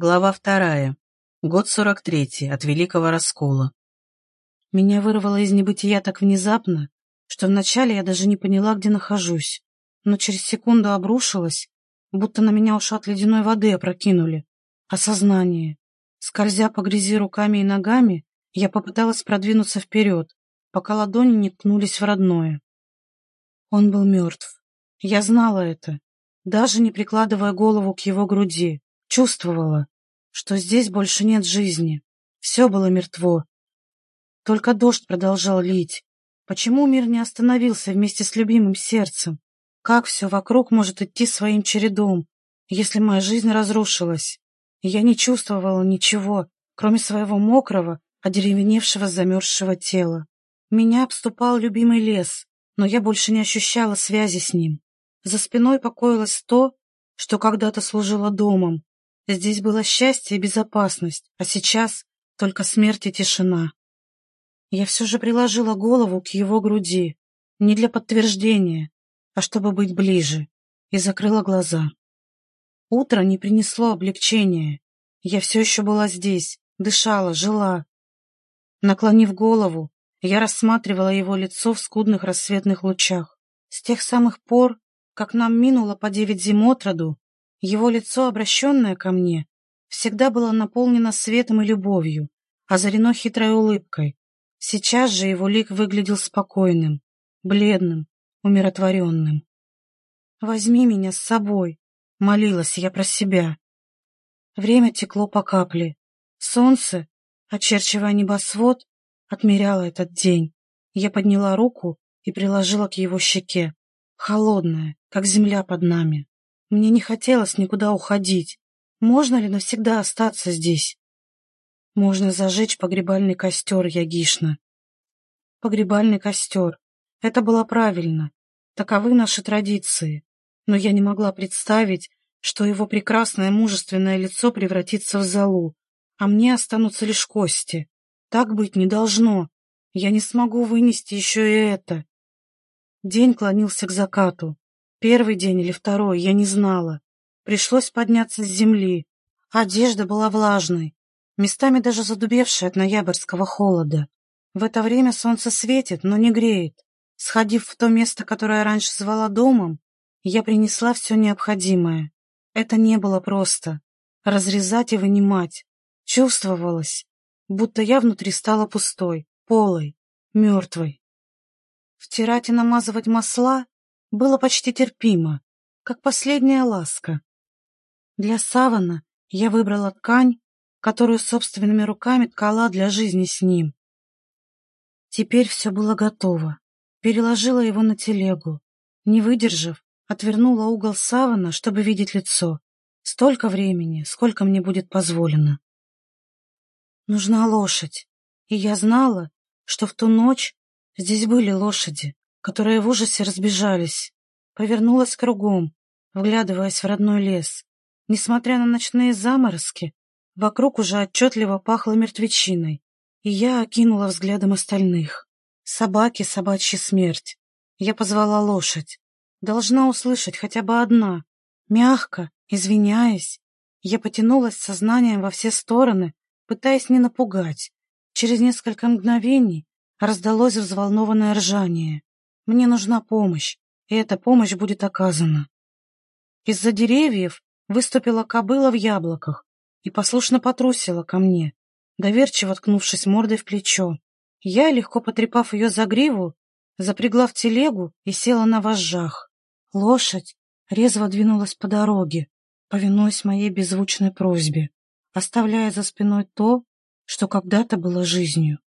Глава вторая. Год сорок третий. От Великого Раскола. Меня вырвало из небытия так внезапно, что вначале я даже не поняла, где нахожусь, но через секунду обрушилась, будто на меня ушат ледяной воды опрокинули. Осознание. Скользя по грязи руками и ногами, я попыталась продвинуться вперед, пока ладони не ткнулись в родное. Он был мертв. Я знала это, даже не прикладывая голову к его груди. Чувствовала, что здесь больше нет жизни. Все было мертво. Только дождь продолжал лить. Почему мир не остановился вместе с любимым сердцем? Как все вокруг может идти своим чередом, если моя жизнь разрушилась? я не чувствовала ничего, кроме своего мокрого, одеревеневшего, замерзшего тела. Меня обступал любимый лес, но я больше не ощущала связи с ним. За спиной покоилось то, что когда-то служило домом, Здесь было счастье и безопасность, а сейчас только смерть и тишина. Я все же приложила голову к его груди, не для подтверждения, а чтобы быть ближе, и закрыла глаза. Утро не принесло облегчения. Я все еще была здесь, дышала, жила. Наклонив голову, я рассматривала его лицо в скудных рассветных лучах. С тех самых пор, как нам минуло по девять зим от роду, его лицо, обращенное ко мне, всегда было наполнено светом и любовью, озарено хитрой улыбкой. Сейчас же его лик выглядел спокойным, бледным, умиротворенным. «Возьми меня с собой», — молилась я про себя. Время текло по капле. Солнце, очерчивая небосвод, отмеряло этот день. Я подняла руку и приложила к его щеке, холодная, как земля под нами. Мне не хотелось никуда уходить. Можно ли навсегда остаться здесь? Можно зажечь погребальный костер, Ягишна. Погребальный костер. Это было правильно. Таковы наши традиции. Но я не могла представить, что его прекрасное мужественное лицо превратится в золу, а мне останутся лишь кости. Так быть не должно. Я не смогу вынести еще и это. День клонился к закату. Первый день или второй, я не знала. Пришлось подняться с земли. Одежда была влажной, местами даже задубевшей от ноябрьского холода. В это время солнце светит, но не греет. Сходив в то место, которое раньше звала домом, я принесла все необходимое. Это не было просто. Разрезать и вынимать. Чувствовалось, будто я внутри стала пустой, полой, мертвой. Втирать и намазывать масла было почти терпимо, как последняя ласка. Для савана я выбрала ткань, которую собственными руками ткала для жизни с ним. Теперь все было готово. Переложила его на телегу. Не выдержав, отвернула угол савана, чтобы видеть лицо. Столько времени, сколько мне будет позволено. Нужна лошадь, и я знала, что в ту ночь здесь были лошади которые в ужасе разбежались. Повернулась кругом, вглядываясь в родной лес. Несмотря на ночные заморозки, вокруг уже отчетливо пахло мертвечиной, и я окинула взглядом остальных. Собаки, собачья смерть. Я позвала лошадь. Должна услышать хотя бы одна. Мягко, извиняясь, я потянулась сознанием во все стороны, пытаясь не напугать. Через несколько мгновений раздалось взволнованное ржание. Мне нужна помощь, и эта помощь будет оказана. Из-за деревьев выступила кобыла в яблоках и послушно потрусила ко мне, доверчиво ткнувшись мордой в плечо. Я, легко потрепав ее за гриву, запрягла в телегу и села на вожжах. Лошадь резво двинулась по дороге, повинуясь моей беззвучной просьбе, оставляя за спиной то, что когда-то было жизнью.